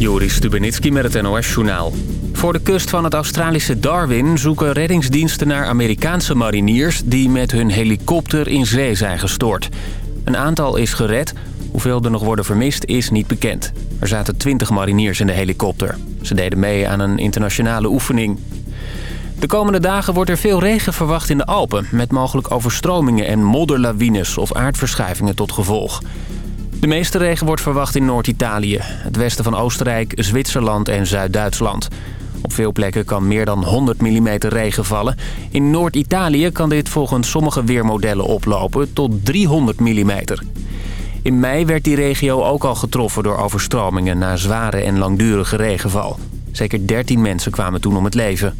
Joris Stubenitski met het NOS-journaal. Voor de kust van het Australische Darwin zoeken reddingsdiensten naar Amerikaanse mariniers... die met hun helikopter in zee zijn gestort. Een aantal is gered, hoeveel er nog worden vermist is niet bekend. Er zaten 20 mariniers in de helikopter. Ze deden mee aan een internationale oefening. De komende dagen wordt er veel regen verwacht in de Alpen... met mogelijk overstromingen en modderlawines of aardverschuivingen tot gevolg. De meeste regen wordt verwacht in Noord-Italië, het westen van Oostenrijk, Zwitserland en Zuid-Duitsland. Op veel plekken kan meer dan 100 mm regen vallen. In Noord-Italië kan dit volgens sommige weermodellen oplopen tot 300 mm. In mei werd die regio ook al getroffen door overstromingen na zware en langdurige regenval. Zeker 13 mensen kwamen toen om het leven.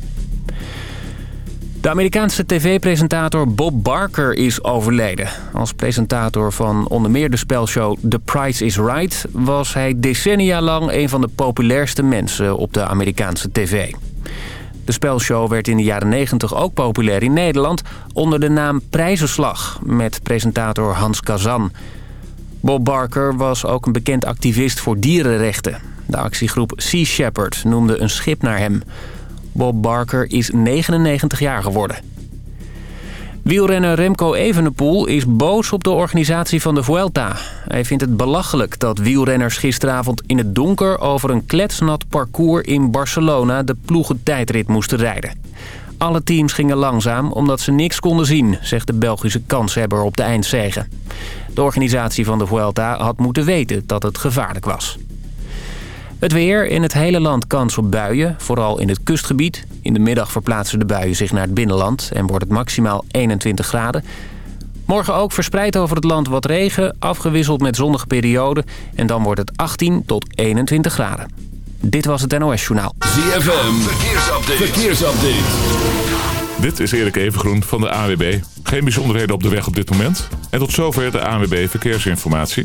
De Amerikaanse tv-presentator Bob Barker is overleden. Als presentator van onder meer de spelshow The Price is Right... was hij decennia lang een van de populairste mensen op de Amerikaanse tv. De spelshow werd in de jaren 90 ook populair in Nederland... onder de naam Prijzenslag met presentator Hans Kazan. Bob Barker was ook een bekend activist voor dierenrechten. De actiegroep Sea Shepherd noemde een schip naar hem... Bob Barker is 99 jaar geworden. Wielrenner Remco Evenepoel is boos op de organisatie van de Vuelta. Hij vindt het belachelijk dat wielrenners gisteravond in het donker... over een kletsnat parcours in Barcelona de ploegentijdrit moesten rijden. Alle teams gingen langzaam omdat ze niks konden zien... zegt de Belgische kanshebber op de eindzegen. De organisatie van de Vuelta had moeten weten dat het gevaarlijk was. Het weer. In het hele land kans op buien, vooral in het kustgebied. In de middag verplaatsen de buien zich naar het binnenland en wordt het maximaal 21 graden. Morgen ook verspreid over het land wat regen, afgewisseld met zonnige perioden. En dan wordt het 18 tot 21 graden. Dit was het NOS Journaal. ZFM, verkeersupdate. verkeersupdate. Dit is Erik Evengroen van de AWB. Geen bijzonderheden op de weg op dit moment. En tot zover de AWB Verkeersinformatie.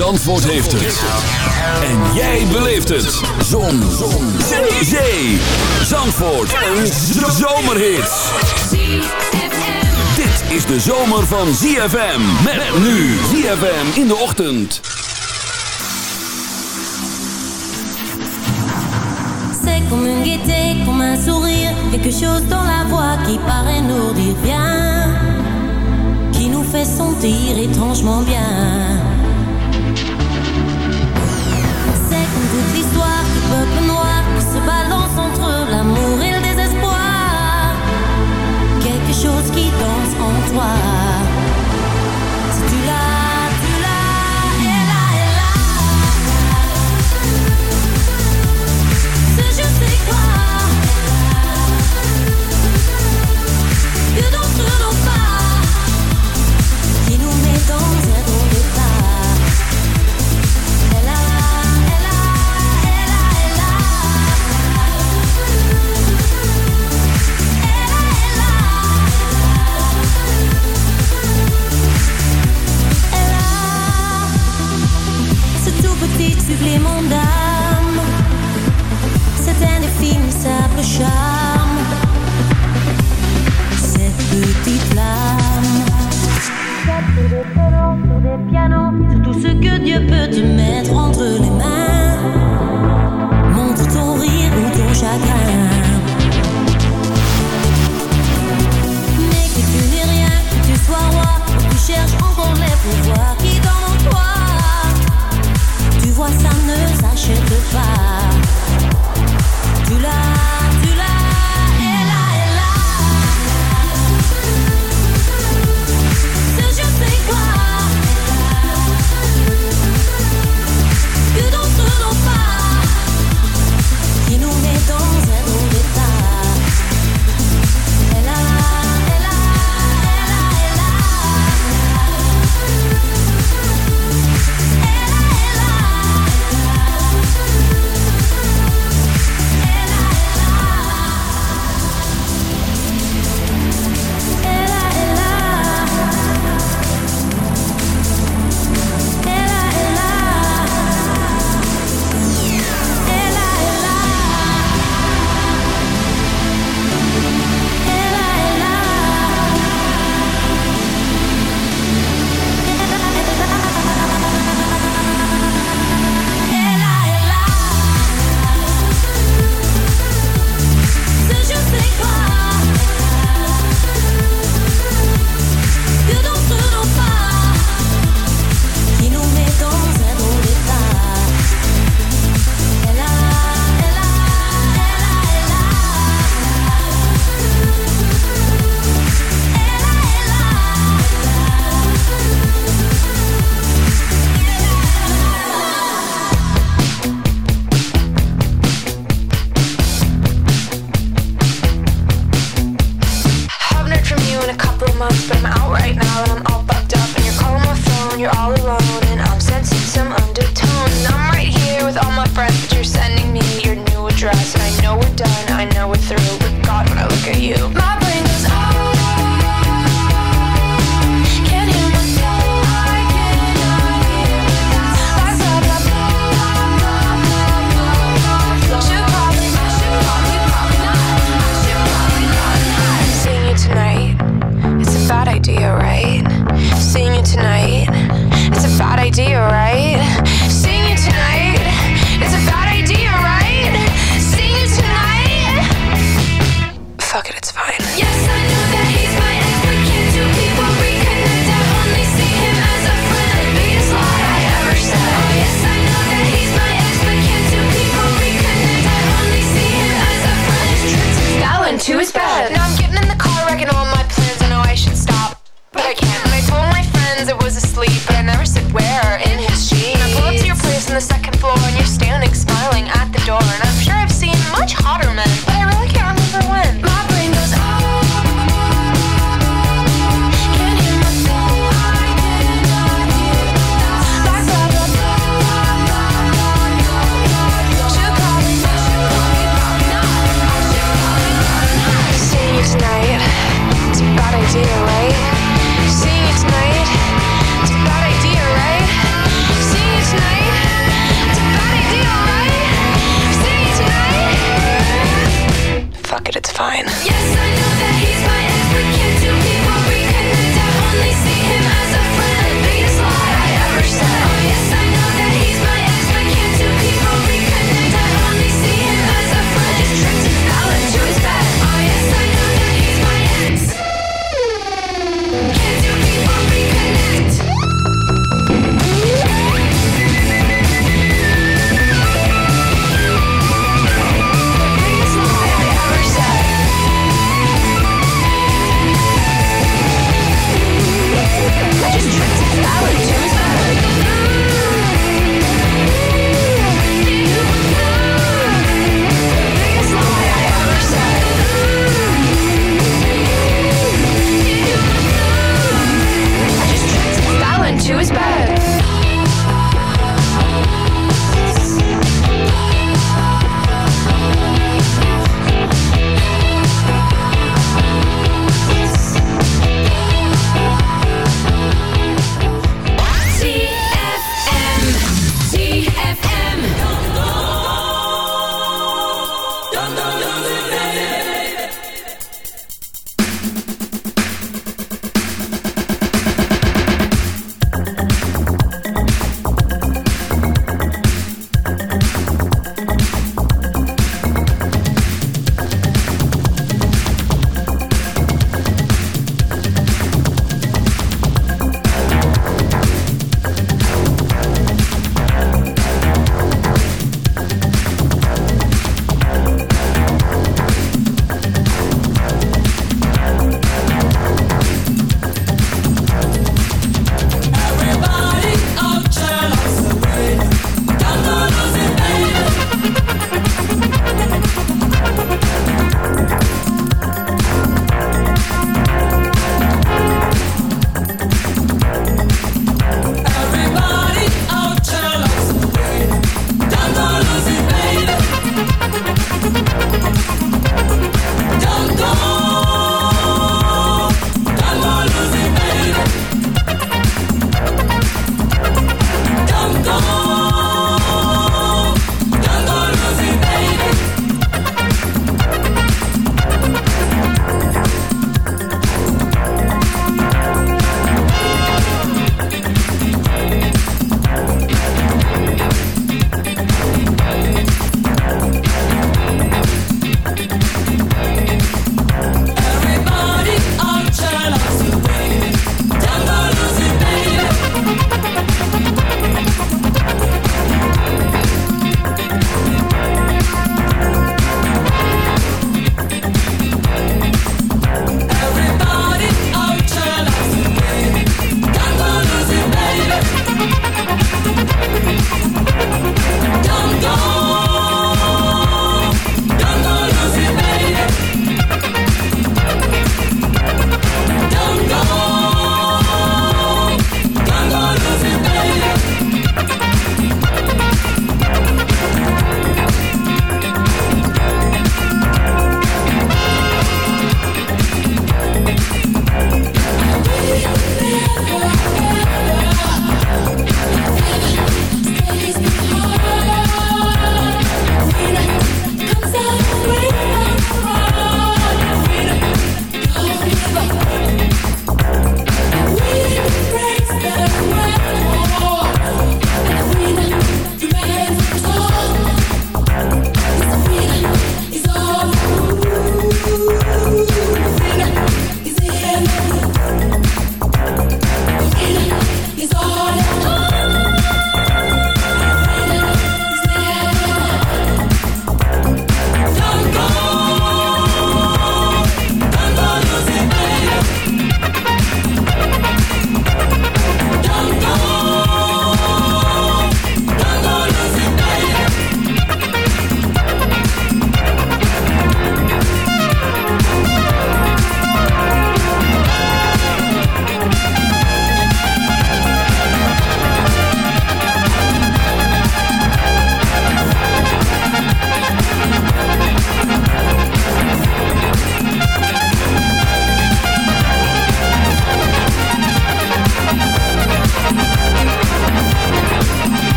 Zandvoort heeft het. En jij beleeft het. Zon. Zon. Zee. Zee. Zandvoort. Een zomerhit. Dit is de zomer van ZFM. Met nu ZFM in de ochtend. C'est comme une gaieté, comme un sourire. Quelque chose dans la voix qui paraît nous dire bien. Qui nous fait sentir étrangement bien. Qui danse en toi.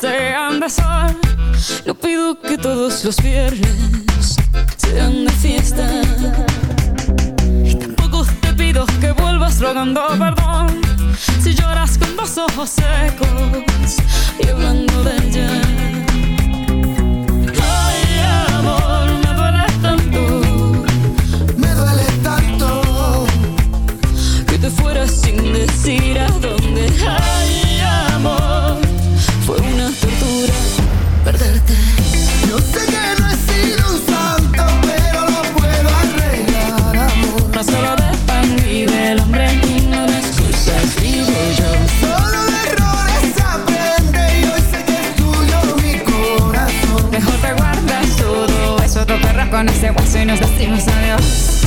Sean de sol. Yo pido que todos los viernes sean de fiesta. Y tampoco te pido que vuelvas rogando perdón. Si lloras con dos ojos secos y hablando de ella. Ay, amor, me duele tanto Me duele tanto. que te fueras sin decir a dónde. Ay, con ese guaso y nos decimos adiós.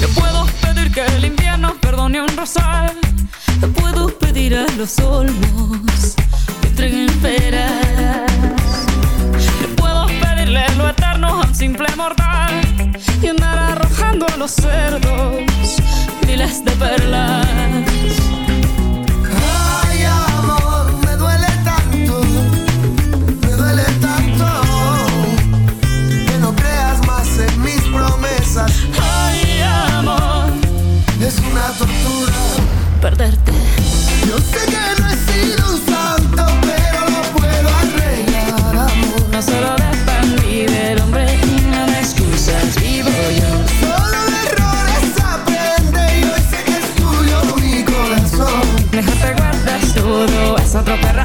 Yo puedo pedir que el invierno perdone un rosal. Te puedo pedir a los olmos que entreguen peras. Yo puedo pedirle lo eterno a un simple mortal y andar arrojando a los cerdos miles de perlas.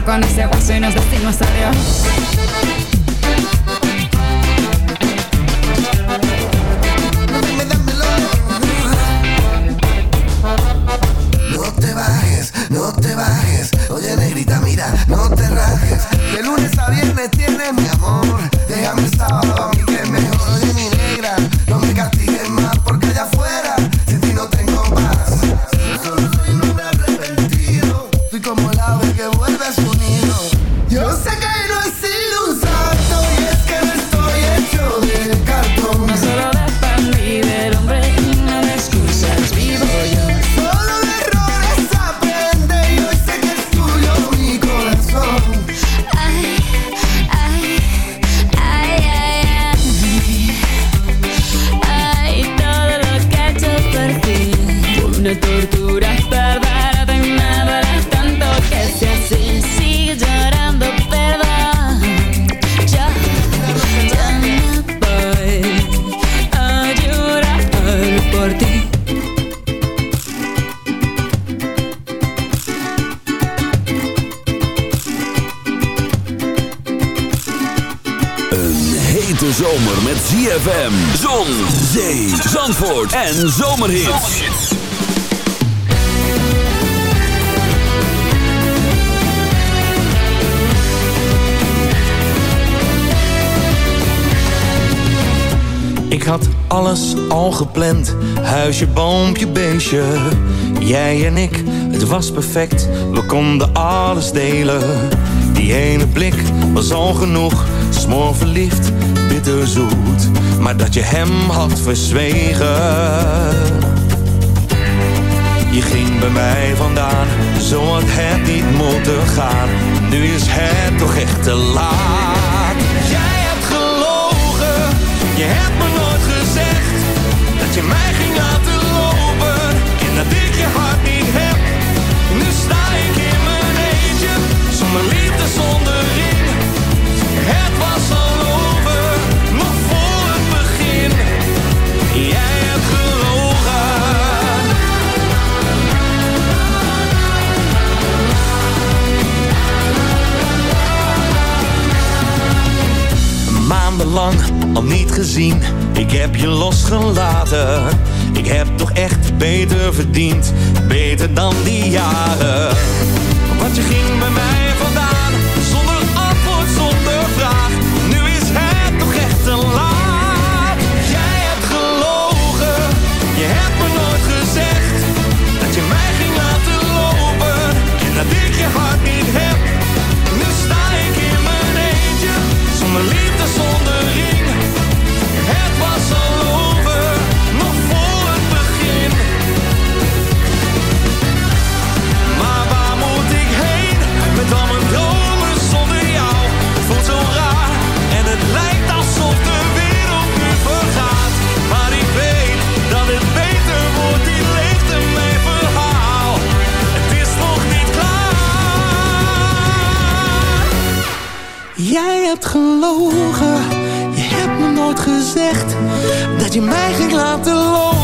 Con ese guaso y nos decimos adiós. En zomerhits. Ik had alles al gepland. Huisje, boompje, beestje. Jij en ik, het was perfect. We konden alles delen. Die ene blik was al genoeg smoor verliefd, bitterzoet. Maar dat je hem had verzwegen. Je ging bij mij vandaan, zo had het niet moeten gaan. Nu is het toch echt te laat. Jij hebt gelogen, je hebt me nooit gezegd dat je mij ging laten lopen en dat ik je hart niet heb. Nu sta ik in mijn eentje zonder liefde. Het was al over, nog voor het begin, jij hebt gelogen. Maandenlang al niet gezien, ik heb je losgelaten. Ik heb toch echt beter verdiend, beter dan die jaren. Want je ging bij mij. your heart gelogen, je hebt me nooit gezegd dat je mij ging laten lopen.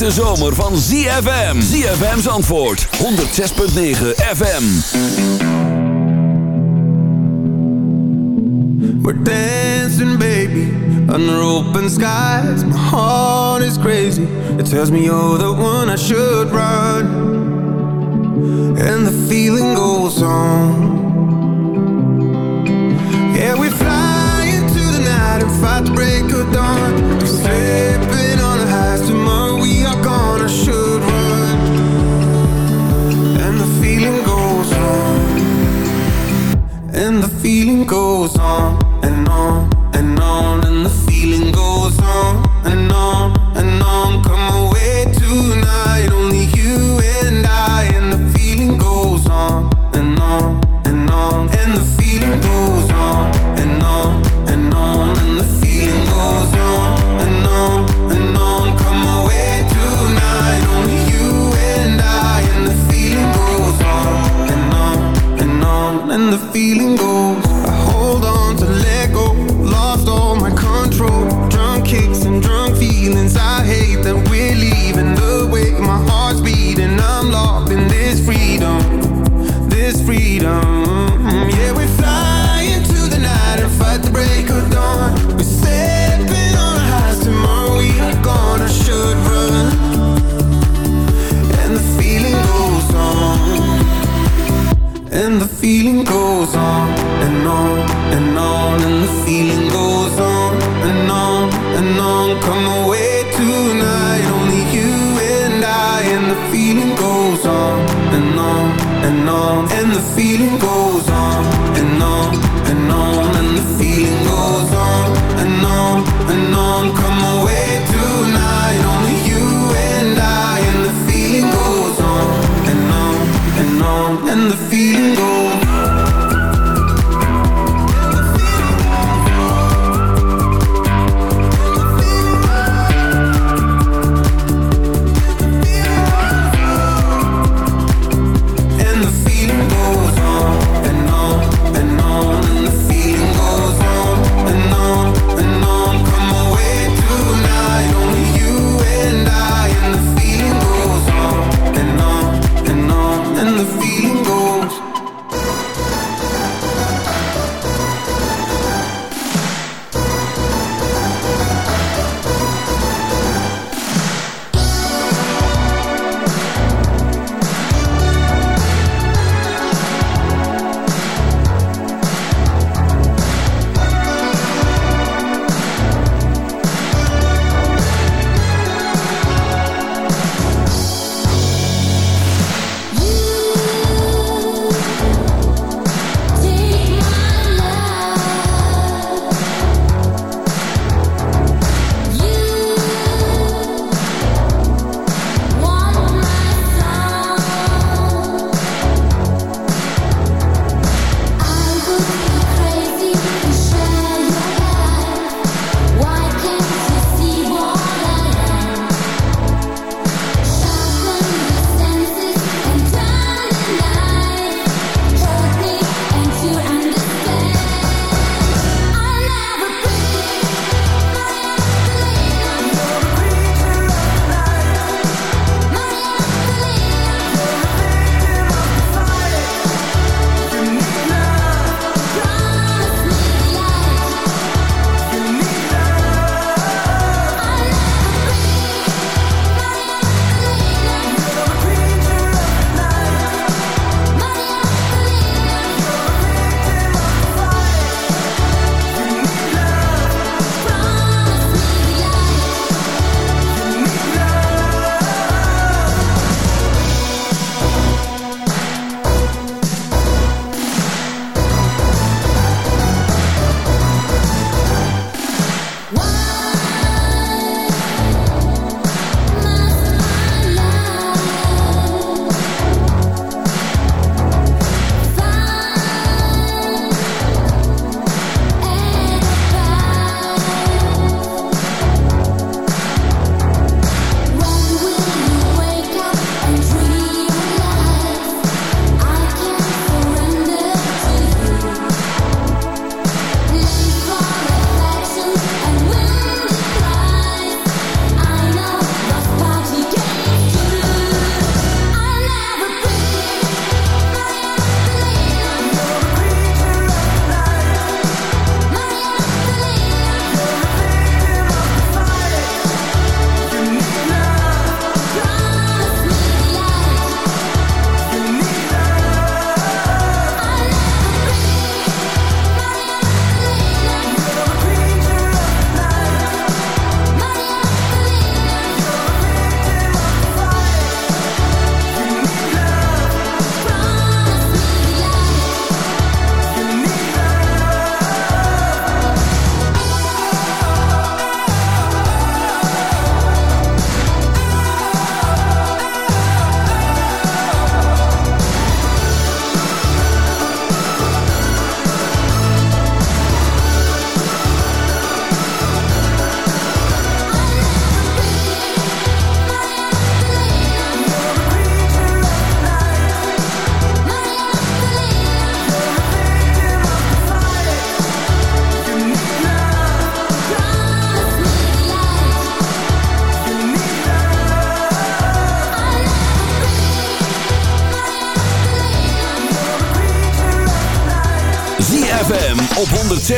hete zomer van ZFM. ZFM's antwoord 106.9 FM. We're dancing baby under open skies. My heart is crazy. It tells me you're the one I should run. And the feeling goes on. Yeah, we fly into the night and fight the break of dawn. goes on and on.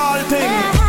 exalting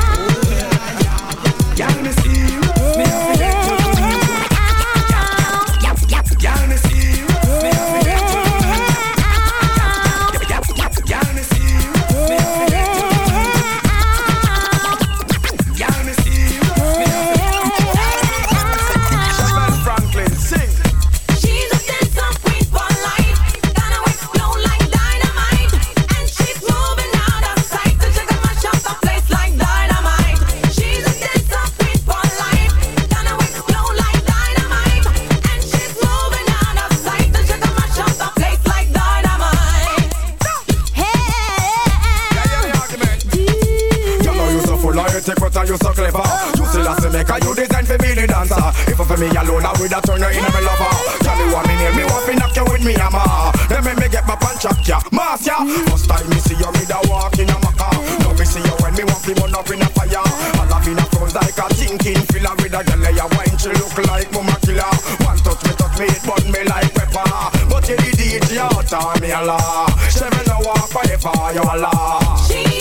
you full of it, you so clever. You still a make you design for me the dancer. If for me alone, I would have turned you in a lover. Tell me what me near me, want to knock you with me hammer. Then me me get my punch up ya, mass ya. First time me see you, me da walk in a maca. Now me see you when me want to burn up in a fire. All of in a front like a thinking filler with a girl ya wine, she look like mama killer. One touch me, touch me, it burn me like pepper. But you the DJ on me a la. She me no walk for the fire, you a la. She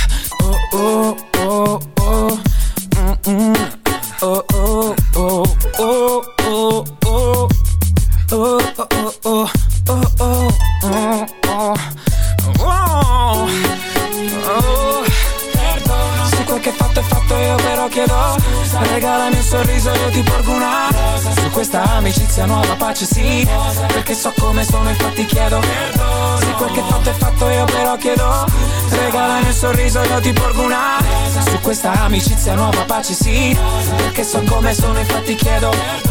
amicizia nuova pace sì. Perché so come sono infatti chiedo Se quel che fatto è fatto io però chiedo. Regalami un sorriso io ti porgo una. Su questa amicizia nuova pace sì. Perché so come sono infatti chiedo Walk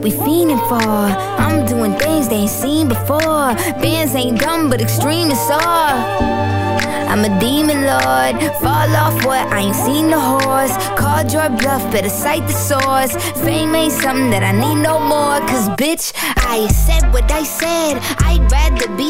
that we fiending for. I'm doing things they ain't seen before. Bands ain't dumb, but extreme is all. I'm a demon lord. Fall off what? I ain't seen the horse. Called your bluff, better cite the source. Fame ain't something that I need no more. Cause bitch, I said what I said. I'd rather be